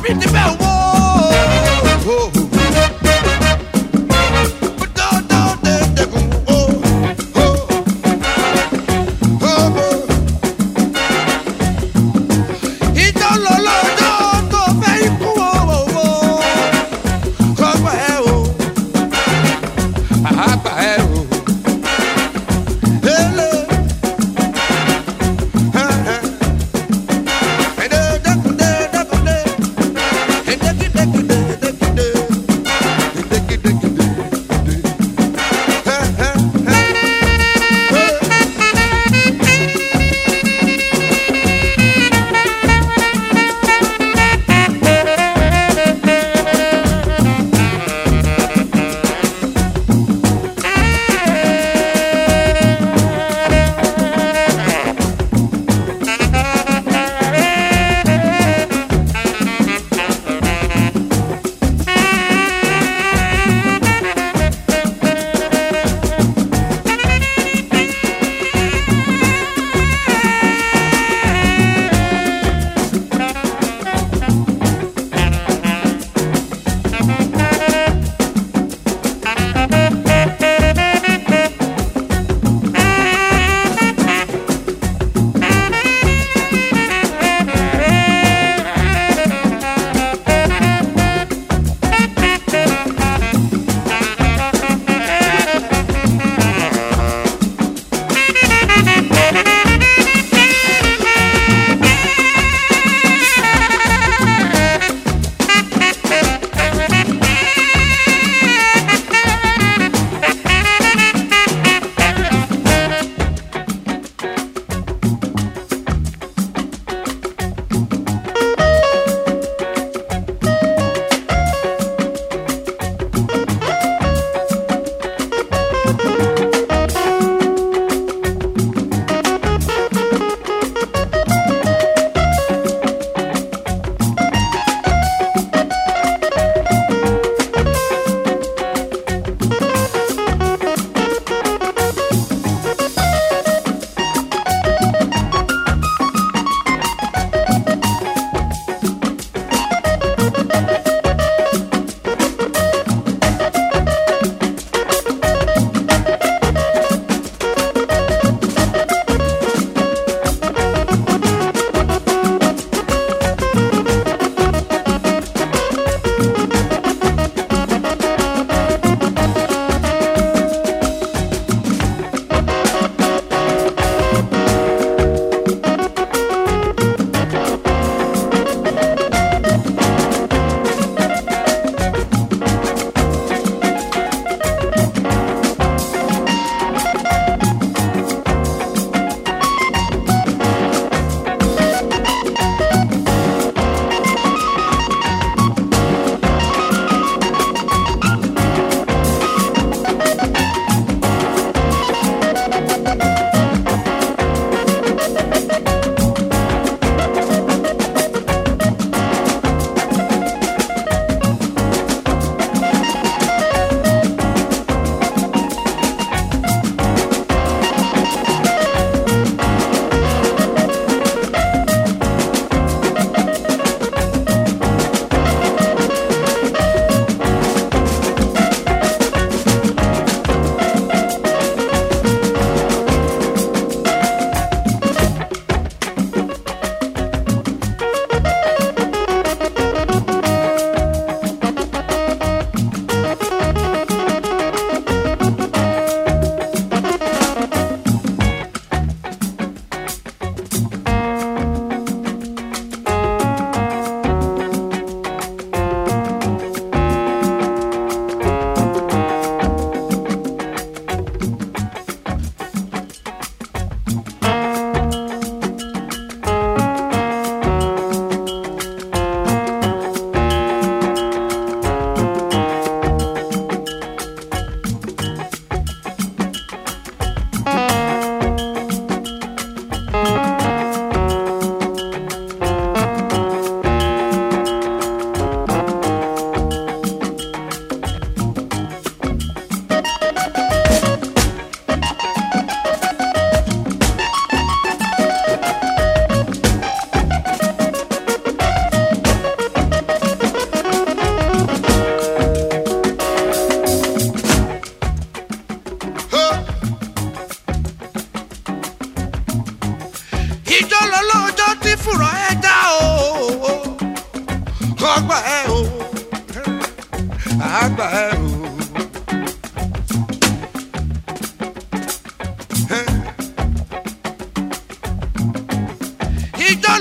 I about. the bell.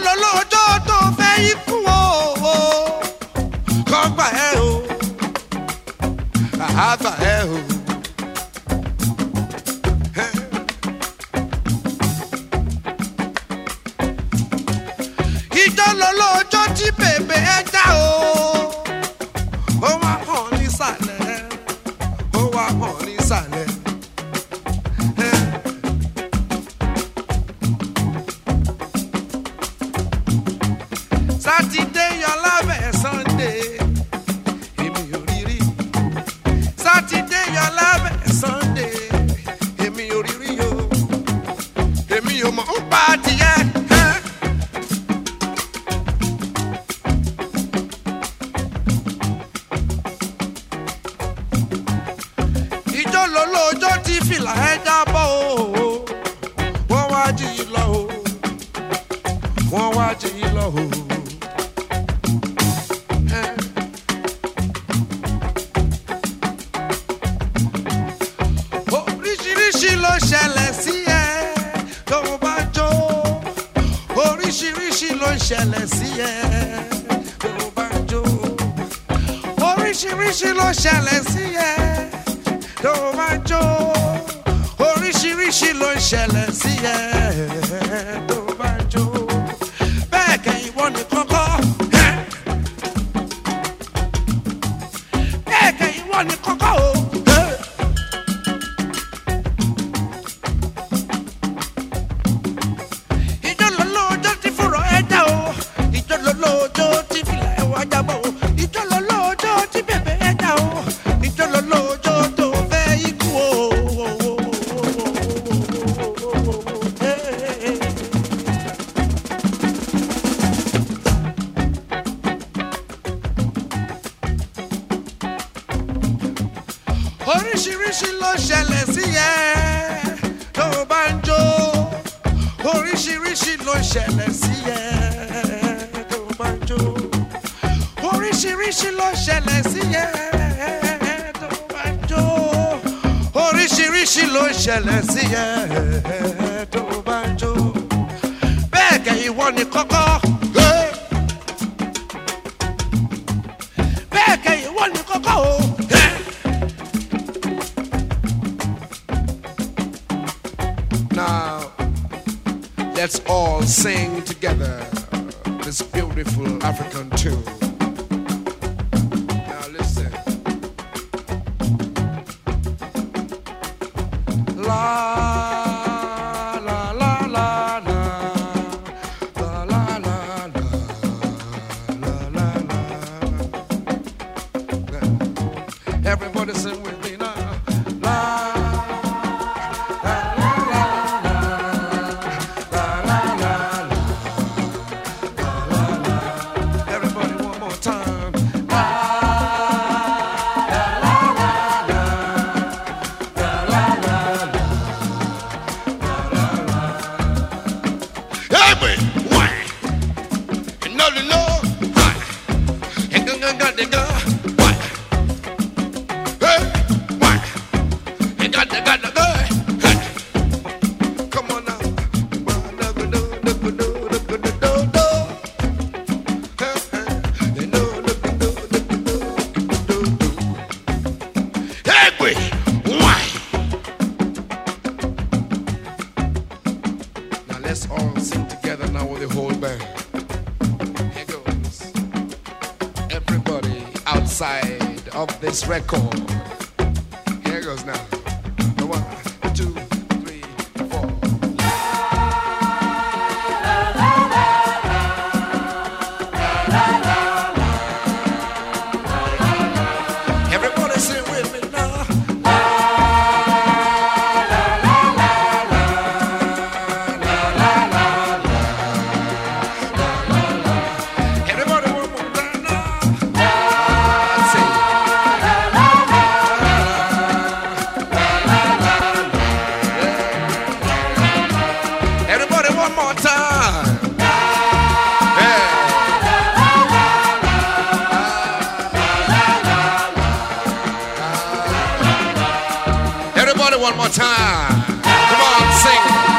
lọ lọ́jọ́ tó fẹ́ yí fún o kọ́gbà ẹ o àbá ẹ o. ìjọ lọ lọ́jọ́ tí bèbè ẹ já o ó wá hàn nísàlẹ̀ ó wá hàn nísàlẹ̀. oríṣiríṣi ló ṣẹlẹ̀ sí ẹ tó o ló ṣẹlẹ̀ sí ẹ tó o ló ṣẹlẹ̀ sí ẹ tó o ló ṣẹlẹ̀ sí ẹ tó o ní kọ́kọ́. bẹ́ẹ̀ kẹ́yìn ní kọ́kọ́ oríṣiríṣi ló ṣẹlẹ̀ sí yẹn tó o bá ń jó oríṣiríṣi ló ṣẹlẹ̀ sí yẹn tó o bá ń jó oríṣiríṣi ló ṣẹlẹ̀ sí yẹn tó bá ń jó oríṣiríṣi ló ṣẹlẹ̀ sí yẹn. African side of this record. Here goes now. one more time. Come on, sing.